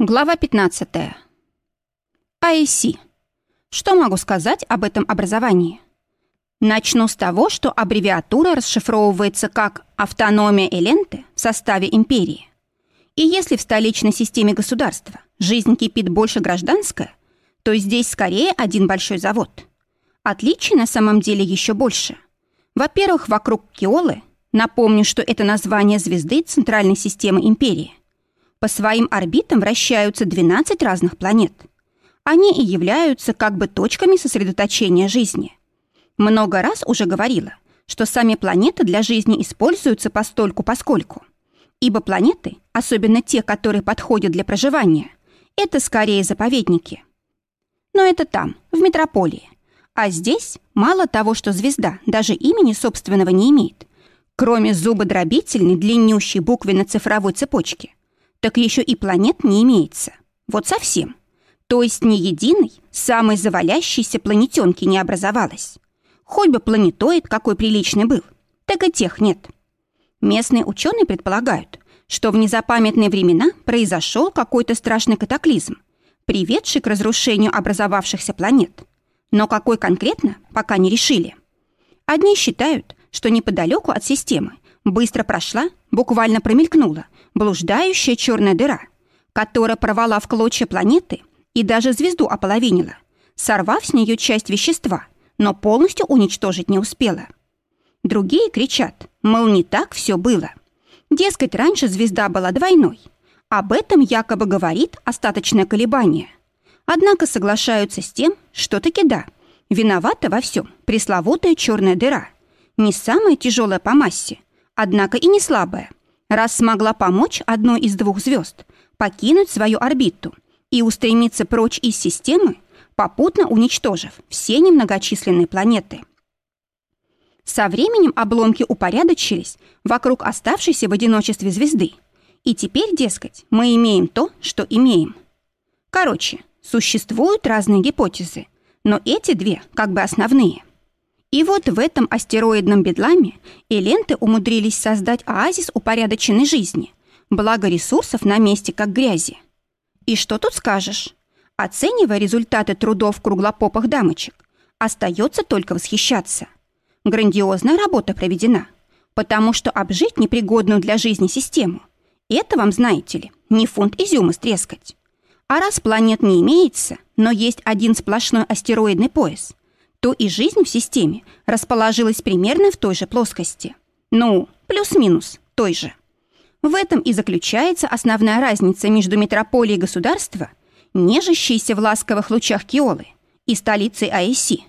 Глава 15. IC. Что могу сказать об этом образовании? Начну с того, что аббревиатура расшифровывается как «автономия Эленты» в составе империи. И если в столичной системе государства жизнь кипит больше гражданская, то здесь скорее один большой завод. Отличий на самом деле еще больше. Во-первых, вокруг Киолы, напомню, что это название звезды центральной системы империи, по своим орбитам вращаются 12 разных планет. Они и являются как бы точками сосредоточения жизни. Много раз уже говорила, что сами планеты для жизни используются постольку-поскольку. Ибо планеты, особенно те, которые подходят для проживания, это скорее заповедники. Но это там, в метрополии. А здесь мало того, что звезда даже имени собственного не имеет, кроме зубодробительной длиннющей буквенно-цифровой цепочки, так еще и планет не имеется. Вот совсем. То есть ни единой, самой завалящейся планетенки не образовалось. Хоть бы планетоид какой приличный был, так и тех нет. Местные ученые предполагают, что в незапамятные времена произошел какой-то страшный катаклизм, приведший к разрушению образовавшихся планет. Но какой конкретно, пока не решили. Одни считают, что неподалеку от системы быстро прошла, буквально промелькнула блуждающая черная дыра, которая порвала в клочья планеты и даже звезду ополовинила, сорвав с нее часть вещества, но полностью уничтожить не успела. Другие кричат, мол, не так все было. Дескать, раньше звезда была двойной. Об этом якобы говорит остаточное колебание. Однако соглашаются с тем, что таки да, виновата во всем пресловутая черная дыра. Не самая тяжелая по массе, однако и не слабая, раз смогла помочь одной из двух звезд покинуть свою орбиту и устремиться прочь из системы, попутно уничтожив все немногочисленные планеты. Со временем обломки упорядочились вокруг оставшейся в одиночестве звезды, и теперь, дескать, мы имеем то, что имеем. Короче, существуют разные гипотезы, но эти две как бы основные. И вот в этом астероидном бедламе эленты умудрились создать оазис упорядоченной жизни, благо ресурсов на месте как грязи. И что тут скажешь? Оценивая результаты трудов круглопопых дамочек, остается только восхищаться. Грандиозная работа проведена, потому что обжить непригодную для жизни систему – это вам, знаете ли, не фунт изюма стрескать. А раз планет не имеется, но есть один сплошной астероидный пояс, то и жизнь в системе расположилась примерно в той же плоскости. Ну, плюс-минус той же. В этом и заключается основная разница между метрополией государства, нежащейся в ласковых лучах Киолы, и столицей АЭСи.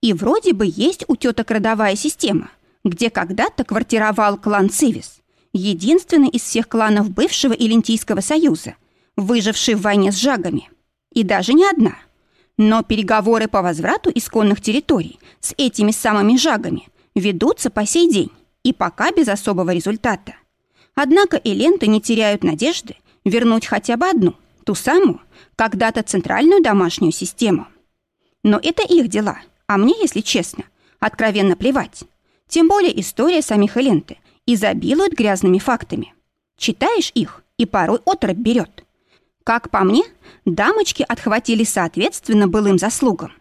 И вроде бы есть у теток родовая система, где когда-то квартировал клан Цивис, единственный из всех кланов бывшего Илентийского союза, выживший в войне с жагами. И даже не одна – но переговоры по возврату исконных территорий с этими самыми жагами ведутся по сей день и пока без особого результата. Однако эленты не теряют надежды вернуть хотя бы одну, ту самую, когда-то центральную домашнюю систему. Но это их дела, а мне, если честно, откровенно плевать. Тем более история самих эленты изобилует грязными фактами. Читаешь их, и порой отрыв берет. Как по мне, дамочки отхватили соответственно былым заслугам.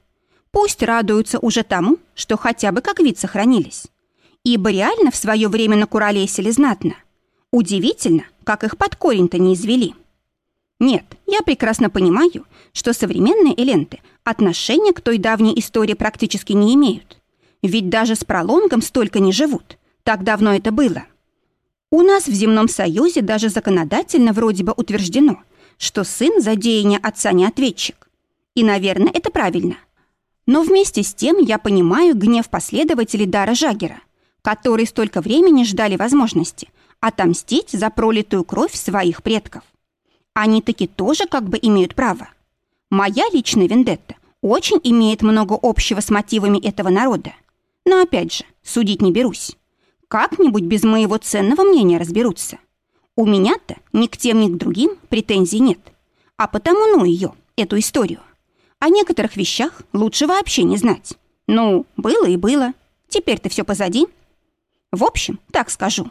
Пусть радуются уже тому, что хотя бы как вид сохранились. Ибо реально в свое время накуролесили знатно. Удивительно, как их под корень-то не извели. Нет, я прекрасно понимаю, что современные эленты отношения к той давней истории практически не имеют. Ведь даже с пролонгом столько не живут. Так давно это было. У нас в земном союзе даже законодательно вроде бы утверждено, что сын за деяние отца не ответчик. И, наверное, это правильно. Но вместе с тем я понимаю гнев последователей Дара Жагера, которые столько времени ждали возможности отомстить за пролитую кровь своих предков. Они таки тоже как бы имеют право. Моя личная вендетта очень имеет много общего с мотивами этого народа. Но опять же, судить не берусь. Как-нибудь без моего ценного мнения разберутся. У меня-то ни к тем, ни к другим претензий нет. А потому ну ее, эту историю. О некоторых вещах лучше вообще не знать. Ну, было и было. Теперь-то все позади. В общем, так скажу.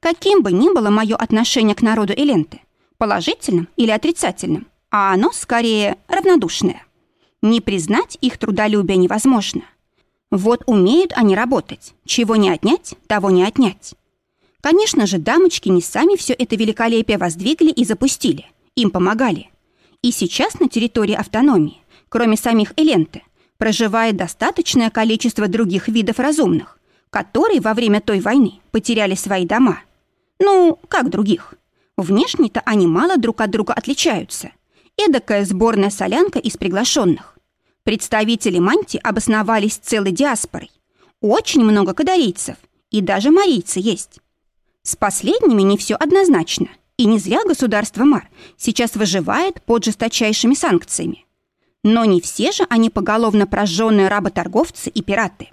Каким бы ни было мое отношение к народу Эленты, положительным или отрицательным, а оно скорее равнодушное. Не признать их трудолюбие невозможно. Вот умеют они работать. Чего не отнять, того не отнять. Конечно же, дамочки не сами все это великолепие воздвигли и запустили. Им помогали. И сейчас на территории автономии, кроме самих Эленты, проживает достаточное количество других видов разумных, которые во время той войны потеряли свои дома. Ну, как других? Внешне-то они мало друг от друга отличаются. Эдакая сборная солянка из приглашенных. Представители Манти обосновались целой диаспорой. Очень много кадарийцев, и даже марийцы есть. С последними не все однозначно, и не зря государство Мар сейчас выживает под жесточайшими санкциями. Но не все же они поголовно прожженные работорговцы и пираты.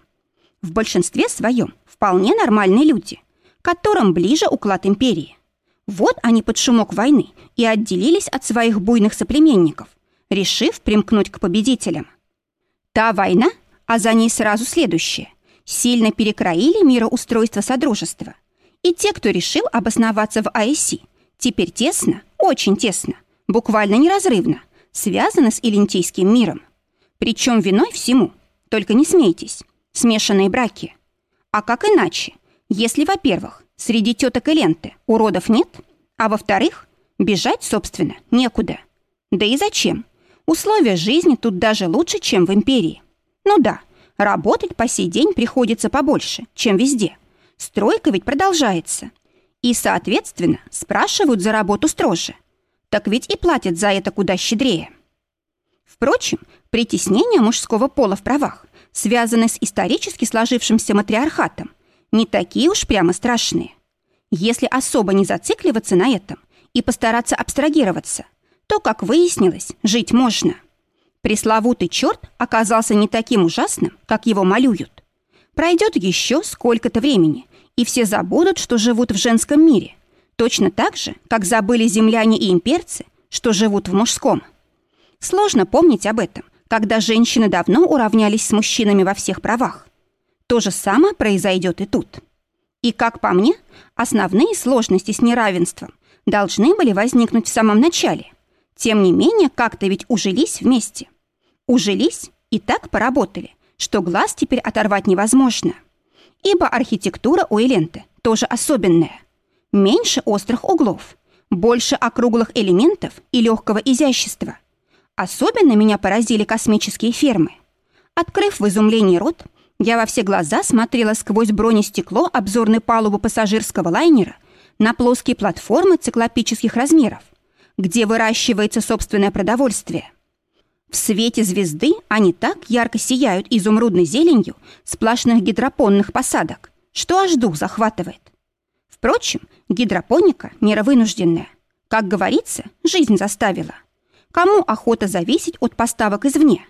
В большинстве своем вполне нормальные люди, которым ближе уклад империи. Вот они под шумок войны и отделились от своих буйных соплеменников, решив примкнуть к победителям. Та война, а за ней сразу следующая, сильно перекроили мироустройство Содружества. И те, кто решил обосноваться в АЭСи, теперь тесно, очень тесно, буквально неразрывно – связаны с Илентийским миром. Причем виной всему, только не смейтесь, смешанные браки. А как иначе, если, во-первых, среди теток и ленты уродов нет, а во-вторых, бежать, собственно, некуда. Да и зачем? Условия жизни тут даже лучше, чем в империи. Ну да, работать по сей день приходится побольше, чем везде. Стройка ведь продолжается. И, соответственно, спрашивают за работу строже так ведь и платят за это куда щедрее. Впрочем, притеснение мужского пола в правах, связанные с исторически сложившимся матриархатом, не такие уж прямо страшные. Если особо не зацикливаться на этом и постараться абстрагироваться, то, как выяснилось, жить можно. Пресловутый черт оказался не таким ужасным, как его малюют. Пройдет еще сколько-то времени, и все забудут, что живут в женском мире – Точно так же, как забыли земляне и имперцы, что живут в мужском. Сложно помнить об этом, когда женщины давно уравнялись с мужчинами во всех правах. То же самое произойдет и тут. И, как по мне, основные сложности с неравенством должны были возникнуть в самом начале. Тем не менее, как-то ведь ужились вместе. Ужились и так поработали, что глаз теперь оторвать невозможно. Ибо архитектура у Эленты тоже особенная. Меньше острых углов, больше округлых элементов и легкого изящества. Особенно меня поразили космические фермы. Открыв в изумлении рот, я во все глаза смотрела сквозь бронестекло обзорной палубы пассажирского лайнера на плоские платформы циклопических размеров, где выращивается собственное продовольствие. В свете звезды они так ярко сияют изумрудной зеленью сплошных гидропонных посадок, что аж дух захватывает. Впрочем, гидропоника – мера вынужденная. Как говорится, жизнь заставила. Кому охота зависеть от поставок извне?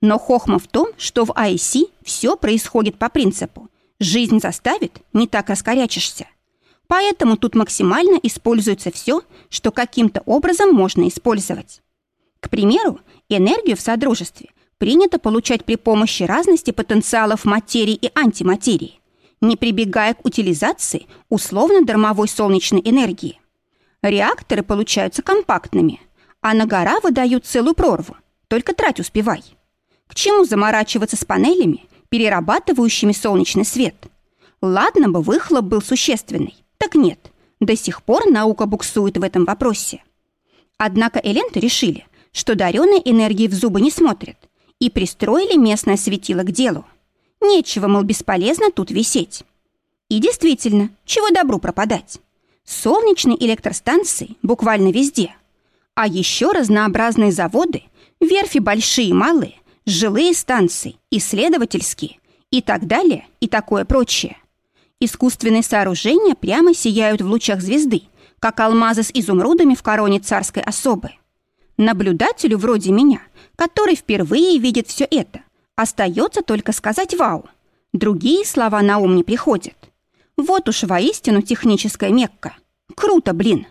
Но хохма в том, что в IC все происходит по принципу «жизнь заставит, не так раскорячишься». Поэтому тут максимально используется все, что каким-то образом можно использовать. К примеру, энергию в Содружестве принято получать при помощи разности потенциалов материи и антиматерии не прибегая к утилизации условно-дармовой солнечной энергии. Реакторы получаются компактными, а на гора выдают целую прорву. Только трать успевай. К чему заморачиваться с панелями, перерабатывающими солнечный свет? Ладно бы выхлоп был существенный. Так нет, до сих пор наука буксует в этом вопросе. Однако эленты решили, что даренной энергии в зубы не смотрят, и пристроили местное светило к делу. Нечего, мол, бесполезно тут висеть. И действительно, чего добру пропадать? Солнечные электростанции буквально везде. А еще разнообразные заводы, верфи большие и малые, жилые станции, исследовательские и так далее, и такое прочее. Искусственные сооружения прямо сияют в лучах звезды, как алмазы с изумрудами в короне царской особы. Наблюдателю вроде меня, который впервые видит все это, Остается только сказать «вау». Другие слова на ум не приходят. Вот уж воистину техническая Мекка. Круто, блин.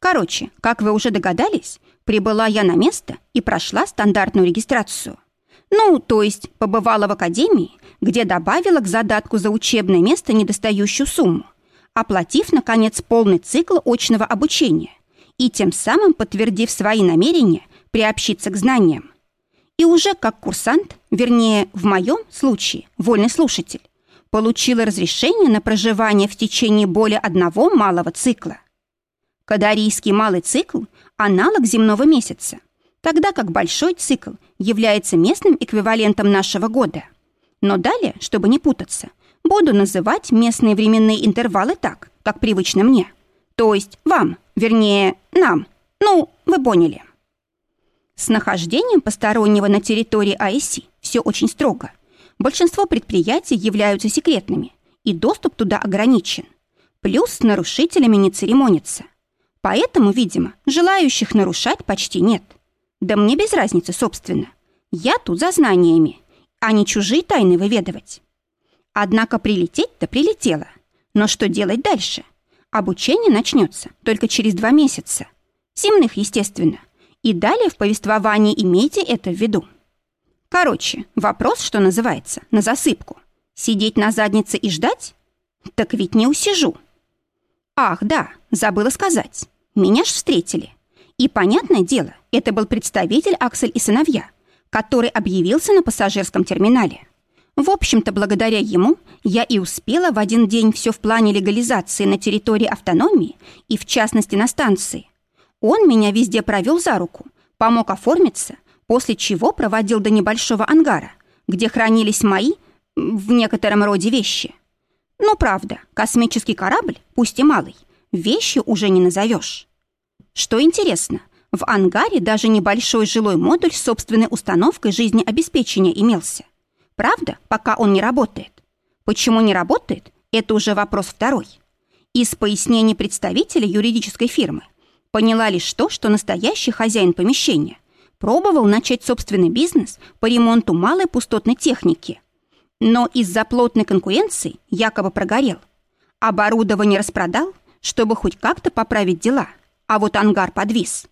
Короче, как вы уже догадались, прибыла я на место и прошла стандартную регистрацию. Ну, то есть побывала в академии, где добавила к задатку за учебное место недостающую сумму, оплатив, наконец, полный цикл очного обучения и тем самым подтвердив свои намерения приобщиться к знаниям. И уже как курсант, вернее, в моем случае, вольный слушатель, получила разрешение на проживание в течение более одного малого цикла. Кадарийский малый цикл – аналог земного месяца, тогда как большой цикл является местным эквивалентом нашего года. Но далее, чтобы не путаться, буду называть местные временные интервалы так, как привычно мне. То есть вам, вернее, нам. Ну, вы поняли. С нахождением постороннего на территории АИСи все очень строго. Большинство предприятий являются секретными, и доступ туда ограничен. Плюс с нарушителями не церемонятся. Поэтому, видимо, желающих нарушать почти нет. Да мне без разницы, собственно. Я тут за знаниями, а не чужие тайны выведывать. Однако прилететь-то прилетела. Но что делать дальше? Обучение начнется только через два месяца. Земных, естественно. И далее в повествовании имейте это в виду. Короче, вопрос, что называется, на засыпку. Сидеть на заднице и ждать? Так ведь не усижу. Ах, да, забыла сказать. Меня ж встретили. И, понятное дело, это был представитель Аксель и сыновья, который объявился на пассажирском терминале. В общем-то, благодаря ему я и успела в один день все в плане легализации на территории автономии и, в частности, на станции. Он меня везде провел за руку, помог оформиться – после чего проводил до небольшого ангара, где хранились мои, в некотором роде, вещи. Но правда, космический корабль, пусть и малый, вещи уже не назовешь. Что интересно, в ангаре даже небольшой жилой модуль с собственной установкой жизнеобеспечения имелся. Правда, пока он не работает. Почему не работает, это уже вопрос второй. Из пояснений представителя юридической фирмы поняла лишь то, что настоящий хозяин помещения – Пробовал начать собственный бизнес по ремонту малой пустотной техники. Но из-за плотной конкуренции якобы прогорел. Оборудование распродал, чтобы хоть как-то поправить дела, а вот ангар подвис.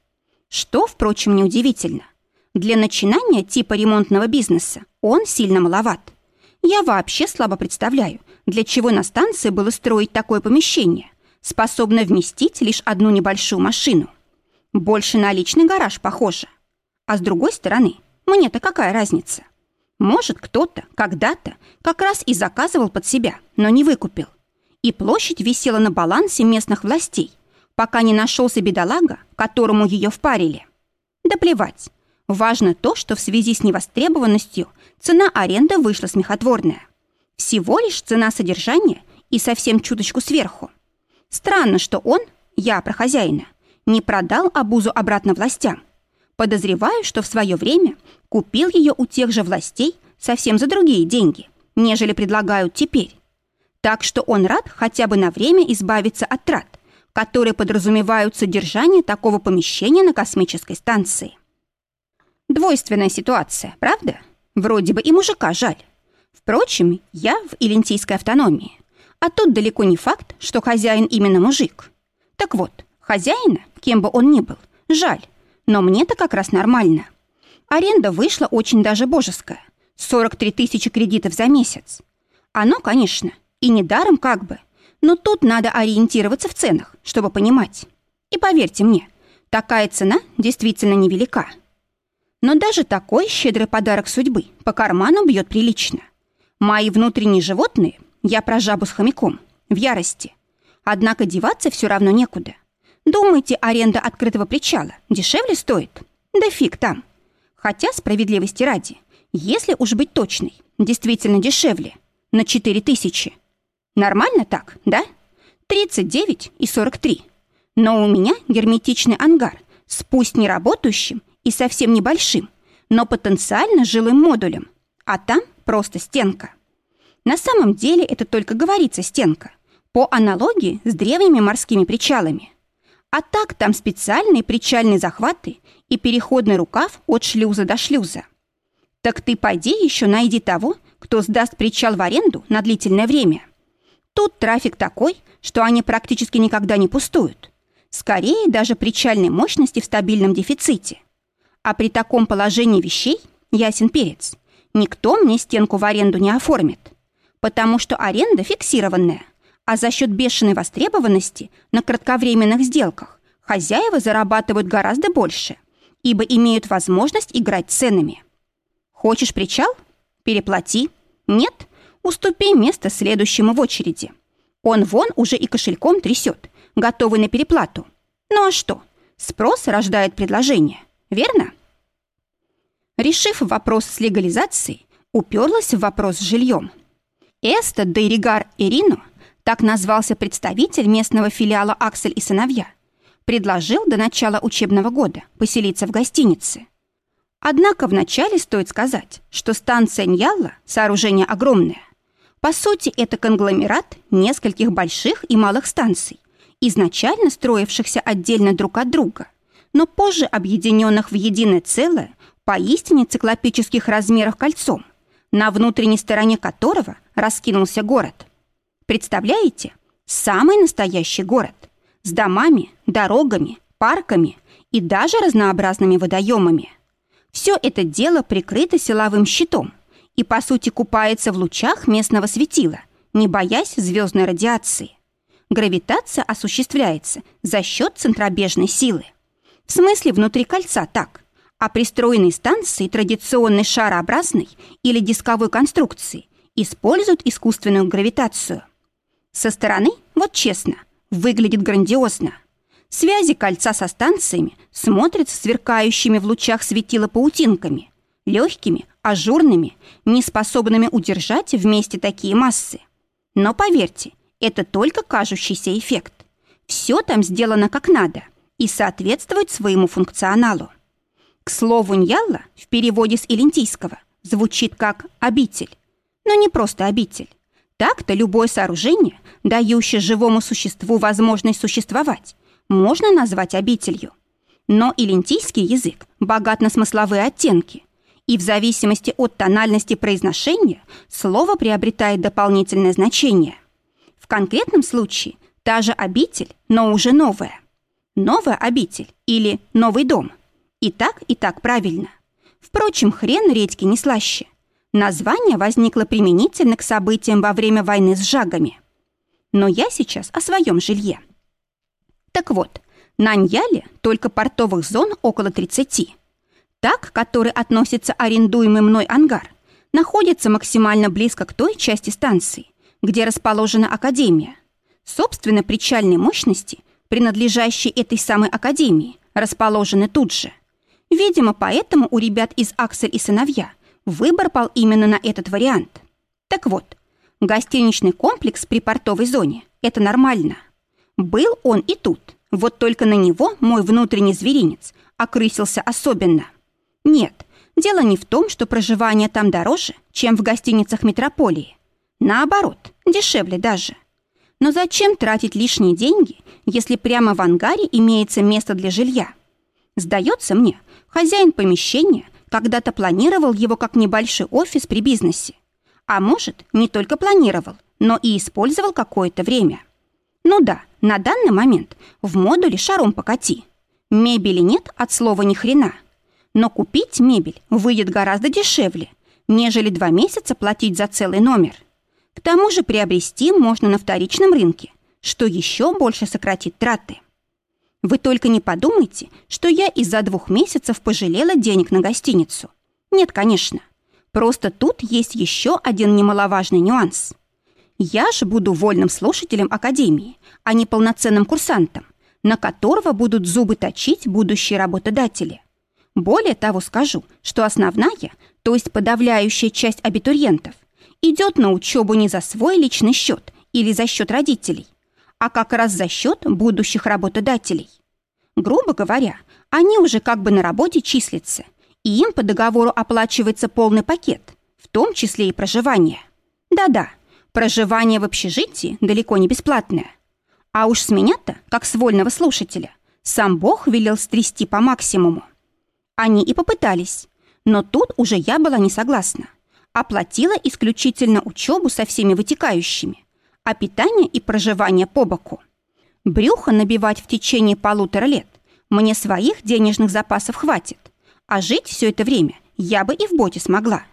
Что, впрочем, неудивительно. Для начинания типа ремонтного бизнеса он сильно маловат. Я вообще слабо представляю, для чего на станции было строить такое помещение, способное вместить лишь одну небольшую машину. Больше на личный гараж похоже. А с другой стороны, мне-то какая разница? Может, кто-то когда-то как раз и заказывал под себя, но не выкупил. И площадь висела на балансе местных властей, пока не нашелся бедолага, которому ее впарили. Да плевать. Важно то, что в связи с невостребованностью цена аренды вышла смехотворная. Всего лишь цена содержания и совсем чуточку сверху. Странно, что он, я про хозяина, не продал обузу обратно властям, Подозреваю, что в свое время купил ее у тех же властей совсем за другие деньги, нежели предлагают теперь. Так что он рад хотя бы на время избавиться от трат, которые подразумевают содержание такого помещения на космической станции. Двойственная ситуация, правда? Вроде бы и мужика жаль. Впрочем, я в Илентийской автономии, а тут далеко не факт, что хозяин именно мужик. Так вот, хозяина, кем бы он ни был, жаль, но мне-то как раз нормально. Аренда вышла очень даже божеская. 43 тысячи кредитов за месяц. Оно, конечно, и не даром как бы. Но тут надо ориентироваться в ценах, чтобы понимать. И поверьте мне, такая цена действительно невелика. Но даже такой щедрый подарок судьбы по карману бьет прилично. Мои внутренние животные, я про жабу с хомяком, в ярости. Однако деваться все равно некуда. Думаете, аренда открытого причала дешевле стоит? Да фиг там. Хотя, справедливости ради, если уж быть точной, действительно дешевле. На 4 тысячи. Нормально так, да? 39 и 43. Но у меня герметичный ангар с пусть не работающим и совсем небольшим, но потенциально жилым модулем. А там просто стенка. На самом деле это только говорится стенка. По аналогии с древними морскими причалами. А так там специальные причальные захваты и переходный рукав от шлюза до шлюза. Так ты пойди еще найди того, кто сдаст причал в аренду на длительное время. Тут трафик такой, что они практически никогда не пустуют. Скорее, даже причальной мощности в стабильном дефиците. А при таком положении вещей, ясен перец, никто мне стенку в аренду не оформит. Потому что аренда фиксированная – а за счет бешеной востребованности на кратковременных сделках Хозяева зарабатывают гораздо больше, ибо имеют возможность играть ценами. Хочешь причал? Переплати. Нет? Уступи место следующему в очереди. Он вон уже и кошельком трясет, готовый на переплату. Ну а что? Спрос рождает предложение, верно? Решив вопрос с легализацией, уперлась в вопрос с жильем. Эста Дейригар Ирино, так назвался представитель местного филиала «Аксель и сыновья», предложил до начала учебного года поселиться в гостинице. Однако вначале стоит сказать, что станция Ньялла – сооружение огромное. По сути, это конгломерат нескольких больших и малых станций, изначально строившихся отдельно друг от друга, но позже объединенных в единое целое поистине циклопических размерах кольцом, на внутренней стороне которого раскинулся город. Представляете? Самый настоящий город. С домами, дорогами, парками и даже разнообразными водоемами. Все это дело прикрыто силовым щитом и, по сути, купается в лучах местного светила, не боясь звездной радиации. Гравитация осуществляется за счет центробежной силы. В смысле внутри кольца так, а пристроенные станции традиционной шарообразной или дисковой конструкции используют искусственную гравитацию. Со стороны, вот честно, выглядит грандиозно. Связи кольца со станциями смотрятся сверкающими в лучах светила паутинками, легкими, ажурными, неспособными удержать вместе такие массы. Но поверьте, это только кажущийся эффект. Все там сделано как надо и соответствует своему функционалу. К слову, Ньялла в переводе с илентийского звучит как «обитель». Но не просто обитель. Так-то любое сооружение, дающее живому существу возможность существовать, можно назвать обителью. Но илентийский язык богат на смысловые оттенки, и в зависимости от тональности произношения слово приобретает дополнительное значение. В конкретном случае та же обитель, но уже новая. Новая обитель или новый дом – и так, и так правильно. Впрочем, хрен редьки не слаще. Название возникло применительно к событиям во время войны с жагами. Но я сейчас о своем жилье. Так вот, на Ньяле только портовых зон около 30. Так, который относится арендуемый мной ангар, находится максимально близко к той части станции, где расположена академия. Собственно, причальные мощности, принадлежащие этой самой академии, расположены тут же – Видимо, поэтому у ребят из «Аксель и сыновья» выбор пал именно на этот вариант. Так вот, гостиничный комплекс при портовой зоне – это нормально. Был он и тут, вот только на него мой внутренний зверинец окрысился особенно. Нет, дело не в том, что проживание там дороже, чем в гостиницах метрополии. Наоборот, дешевле даже. Но зачем тратить лишние деньги, если прямо в ангаре имеется место для жилья? Сдается мне, Хозяин помещения когда-то планировал его как небольшой офис при бизнесе. А может, не только планировал, но и использовал какое-то время. Ну да, на данный момент в модуле шаром покати. Мебели нет от слова ни хрена. Но купить мебель выйдет гораздо дешевле, нежели два месяца платить за целый номер. К тому же приобрести можно на вторичном рынке, что еще больше сократит траты. Вы только не подумайте, что я из-за двух месяцев пожалела денег на гостиницу. Нет, конечно. Просто тут есть еще один немаловажный нюанс. Я же буду вольным слушателем Академии, а не полноценным курсантом, на которого будут зубы точить будущие работодатели. Более того скажу, что основная, то есть подавляющая часть абитуриентов, идет на учебу не за свой личный счет или за счет родителей, а как раз за счет будущих работодателей. Грубо говоря, они уже как бы на работе числятся, и им по договору оплачивается полный пакет, в том числе и проживание. Да-да, проживание в общежитии далеко не бесплатное. А уж с меня-то, как с вольного слушателя, сам Бог велел стрясти по максимуму. Они и попытались, но тут уже я была не согласна. Оплатила исключительно учебу со всеми вытекающими а питание и проживание по боку. Брюхо набивать в течение полутора лет мне своих денежных запасов хватит, а жить все это время я бы и в боте смогла.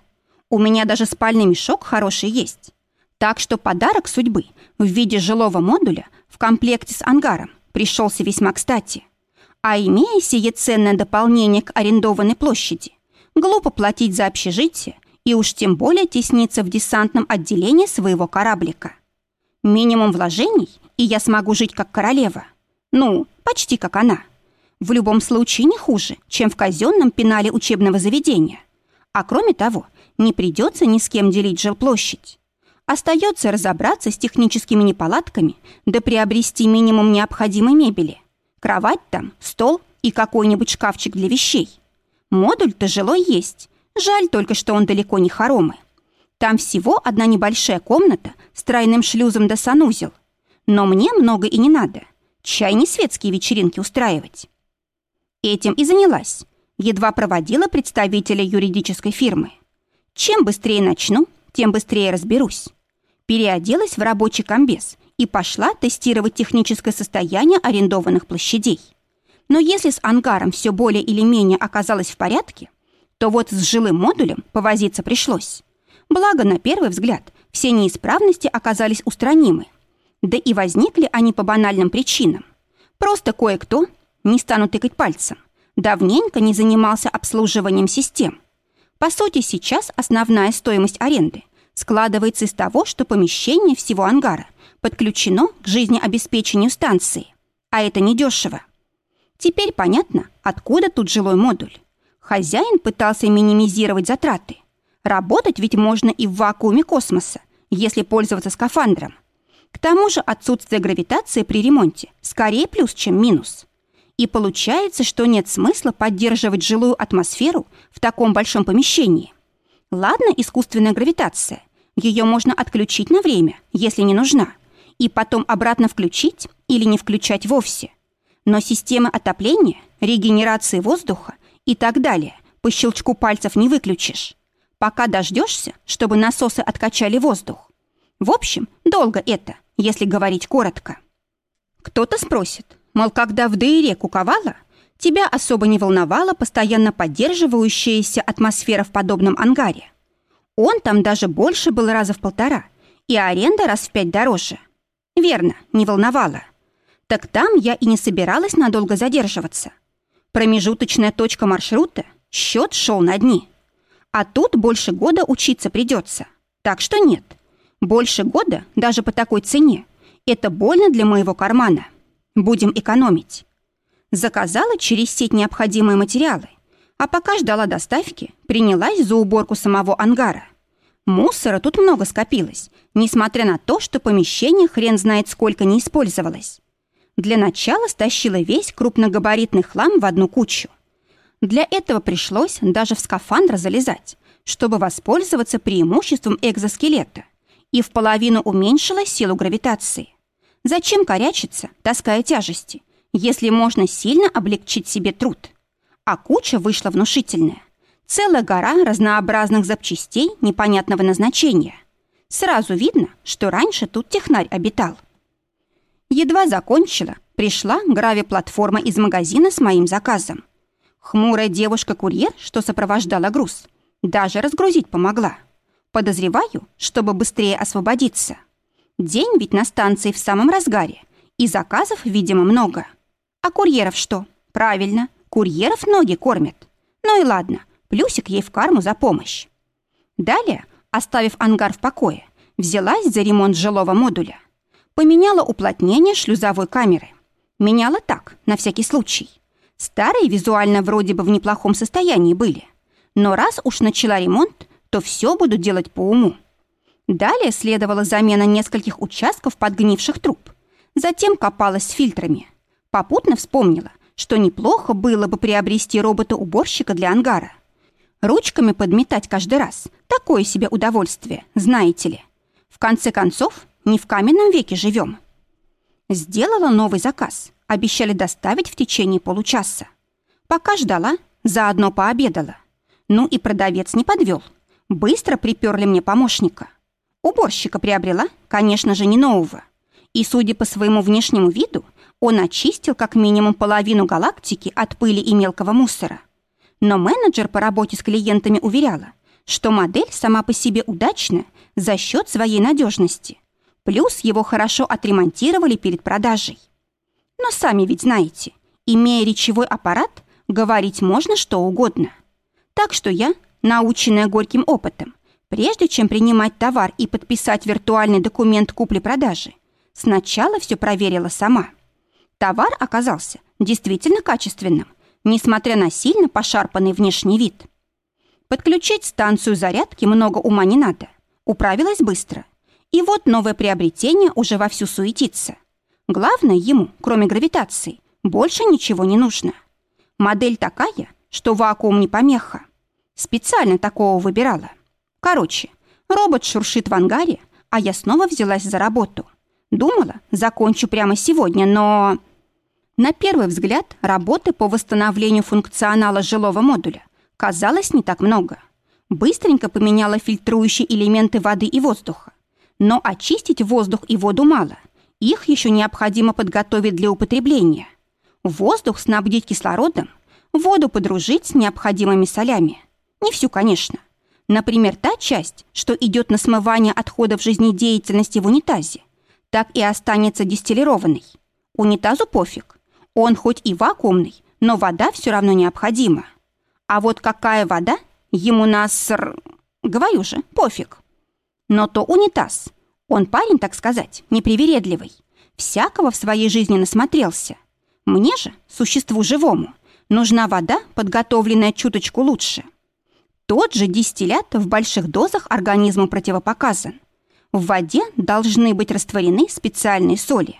У меня даже спальный мешок хороший есть. Так что подарок судьбы в виде жилого модуля в комплекте с ангаром пришелся весьма кстати. А имея сие ценное дополнение к арендованной площади, глупо платить за общежитие и уж тем более тесниться в десантном отделении своего кораблика. Минимум вложений, и я смогу жить как королева. Ну, почти как она. В любом случае не хуже, чем в казенном пенале учебного заведения. А кроме того, не придется ни с кем делить жилплощадь. Остается разобраться с техническими неполадками да приобрести минимум необходимой мебели. Кровать там, стол и какой-нибудь шкафчик для вещей. Модуль-то жилой есть. Жаль только, что он далеко не хоромы. Там всего одна небольшая комната с тройным шлюзом до санузел. Но мне много и не надо. Чай не светские вечеринки устраивать. Этим и занялась. Едва проводила представителя юридической фирмы. Чем быстрее начну, тем быстрее разберусь. Переоделась в рабочий комбез и пошла тестировать техническое состояние арендованных площадей. Но если с ангаром все более или менее оказалось в порядке, то вот с жилым модулем повозиться пришлось. Благо, на первый взгляд, все неисправности оказались устранимы. Да и возникли они по банальным причинам. Просто кое-кто, не стану тыкать пальцем, давненько не занимался обслуживанием систем. По сути, сейчас основная стоимость аренды складывается из того, что помещение всего ангара подключено к жизнеобеспечению станции, а это недешево. Теперь понятно, откуда тут жилой модуль. Хозяин пытался минимизировать затраты. Работать ведь можно и в вакууме космоса, если пользоваться скафандром. К тому же отсутствие гравитации при ремонте скорее плюс, чем минус. И получается, что нет смысла поддерживать жилую атмосферу в таком большом помещении. Ладно, искусственная гравитация. Ее можно отключить на время, если не нужна, и потом обратно включить или не включать вовсе. Но системы отопления, регенерации воздуха и так далее по щелчку пальцев не выключишь. Пока дождешься, чтобы насосы откачали воздух. В общем, долго это, если говорить коротко. Кто-то спросит, мол, когда в Дейре куковала, тебя особо не волновала постоянно поддерживающаяся атмосфера в подобном ангаре. Он там даже больше был раза в полтора, и аренда раз в пять дороже. Верно, не волновала. Так там я и не собиралась надолго задерживаться. Промежуточная точка маршрута, счет шел на дни. А тут больше года учиться придется. Так что нет. Больше года, даже по такой цене, это больно для моего кармана. Будем экономить. Заказала через сеть необходимые материалы, а пока ждала доставки, принялась за уборку самого ангара. Мусора тут много скопилось, несмотря на то, что помещение хрен знает сколько не использовалось. Для начала стащила весь крупногабаритный хлам в одну кучу. Для этого пришлось даже в скафандр залезать, чтобы воспользоваться преимуществом экзоскелета, и в половину уменьшила силу гравитации. Зачем корячиться, таская тяжести, если можно сильно облегчить себе труд? А куча вышла внушительная. Целая гора разнообразных запчастей непонятного назначения. Сразу видно, что раньше тут технарь обитал. Едва закончила, пришла грави-платформа из магазина с моим заказом. Хмурая девушка-курьер, что сопровождала груз, даже разгрузить помогла. Подозреваю, чтобы быстрее освободиться. День ведь на станции в самом разгаре, и заказов, видимо, много. А курьеров что? Правильно, курьеров ноги кормят. Ну и ладно, плюсик ей в карму за помощь. Далее, оставив ангар в покое, взялась за ремонт жилого модуля. Поменяла уплотнение шлюзовой камеры. Меняла так, на всякий случай. Старые визуально вроде бы в неплохом состоянии были. Но раз уж начала ремонт, то все буду делать по уму. Далее следовала замена нескольких участков подгнивших труб. Затем копалась с фильтрами. Попутно вспомнила, что неплохо было бы приобрести робота-уборщика для ангара. Ручками подметать каждый раз – такое себе удовольствие, знаете ли. В конце концов, не в каменном веке живем. Сделала новый заказ. Обещали доставить в течение получаса. Пока ждала, заодно пообедала. Ну и продавец не подвел. Быстро приперли мне помощника. Уборщика приобрела, конечно же, не нового. И, судя по своему внешнему виду, он очистил как минимум половину галактики от пыли и мелкого мусора. Но менеджер по работе с клиентами уверяла, что модель сама по себе удачная за счет своей надежности. Плюс его хорошо отремонтировали перед продажей. Но сами ведь знаете, Имея речевой аппарат, говорить можно что угодно. Так что я, наученная горьким опытом, прежде чем принимать товар и подписать виртуальный документ купли-продажи, сначала все проверила сама. Товар оказался действительно качественным, несмотря на сильно пошарпанный внешний вид. Подключить станцию зарядки много ума не надо. Управилась быстро. И вот новое приобретение уже вовсю суетится. Главное ему, кроме гравитации, больше ничего не нужно. Модель такая, что вакуум не помеха. Специально такого выбирала. Короче, робот шуршит в ангаре, а я снова взялась за работу. Думала, закончу прямо сегодня, но... На первый взгляд, работы по восстановлению функционала жилого модуля казалось не так много. Быстренько поменяла фильтрующие элементы воды и воздуха. Но очистить воздух и воду мало. Их еще необходимо подготовить для употребления. Воздух снабдить кислородом, воду подружить с необходимыми солями. Не всю, конечно. Например, та часть, что идет на смывание отходов жизнедеятельности в унитазе, так и останется дистиллированной. Унитазу пофиг. Он хоть и вакуумный, но вода все равно необходима. А вот какая вода, ему нас... Говорю же, пофиг. Но то унитаз. Он парень, так сказать, непривередливый. Всякого в своей жизни насмотрелся. Мне же, существу живому, нужна вода, подготовленная чуточку лучше. Тот же дистиллят в больших дозах организму противопоказан. В воде должны быть растворены специальные соли.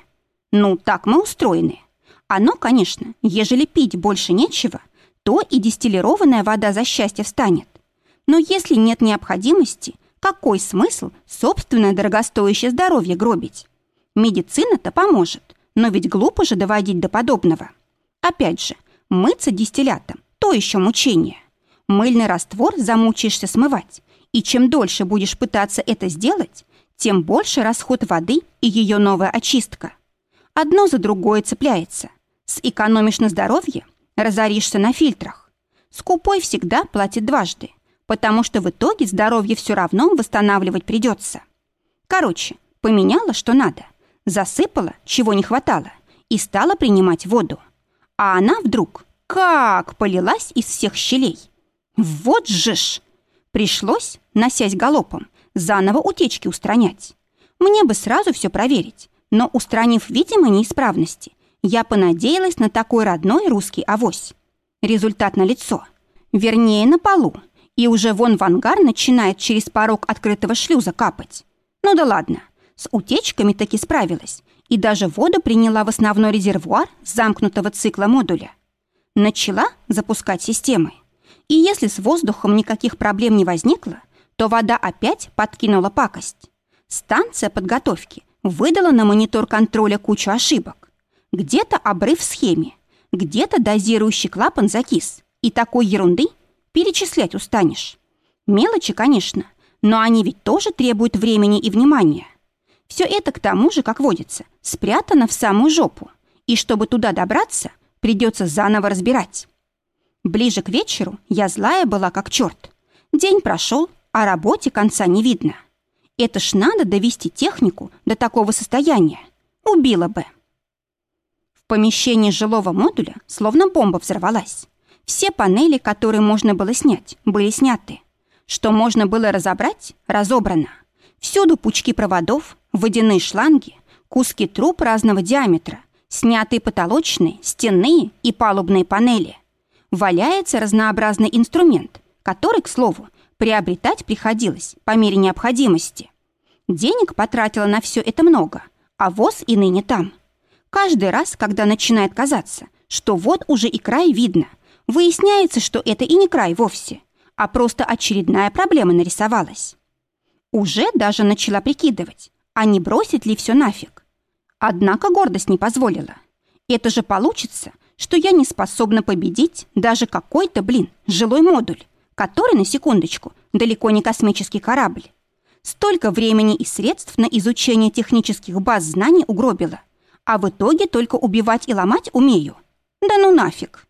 Ну, так мы устроены. Оно, конечно, ежели пить больше нечего, то и дистиллированная вода за счастье встанет. Но если нет необходимости, какой смысл собственное дорогостоящее здоровье гробить? Медицина-то поможет, но ведь глупо же доводить до подобного. Опять же, мыться дистиллятом – то еще мучение. Мыльный раствор замучаешься смывать, и чем дольше будешь пытаться это сделать, тем больше расход воды и ее новая очистка. Одно за другое цепляется – Сэкономишь на здоровье, разоришься на фильтрах. Скупой всегда платит дважды, потому что в итоге здоровье все равно восстанавливать придется. Короче, поменяла, что надо, засыпала, чего не хватало, и стала принимать воду. А она вдруг как полилась из всех щелей. Вот же ж! Пришлось, носясь галопом, заново утечки устранять. Мне бы сразу все проверить, но, устранив видимые неисправности, я понадеялась на такой родной русский авось. Результат на лицо. Вернее, на полу. И уже вон в ангар начинает через порог открытого шлюза капать. Ну да ладно. С утечками таки справилась. И даже воду приняла в основной резервуар замкнутого цикла модуля. Начала запускать системы. И если с воздухом никаких проблем не возникло, то вода опять подкинула пакость. Станция подготовки выдала на монитор контроля кучу ошибок. Где-то обрыв в схеме, где-то дозирующий клапан закис. И такой ерунды перечислять устанешь. Мелочи, конечно, но они ведь тоже требуют времени и внимания. Все это к тому же, как водится, спрятано в самую жопу. И чтобы туда добраться, придется заново разбирать. Ближе к вечеру я злая была как черт. День прошел, а работе конца не видно. Это ж надо довести технику до такого состояния. Убила бы. В помещении жилого модуля словно бомба взорвалась. Все панели, которые можно было снять, были сняты. Что можно было разобрать, разобрано. Всюду пучки проводов, водяные шланги, куски труб разного диаметра, снятые потолочные, стенные и палубные панели. Валяется разнообразный инструмент, который, к слову, приобретать приходилось по мере необходимости. Денег потратила на все это много, а воз и ныне там – Каждый раз, когда начинает казаться, что вот уже и край видно, выясняется, что это и не край вовсе, а просто очередная проблема нарисовалась. Уже даже начала прикидывать, а не бросить ли все нафиг. Однако гордость не позволила. Это же получится, что я не способна победить даже какой-то, блин, жилой модуль, который, на секундочку, далеко не космический корабль. Столько времени и средств на изучение технических баз знаний угробила – а в итоге только убивать и ломать умею. Да ну нафиг.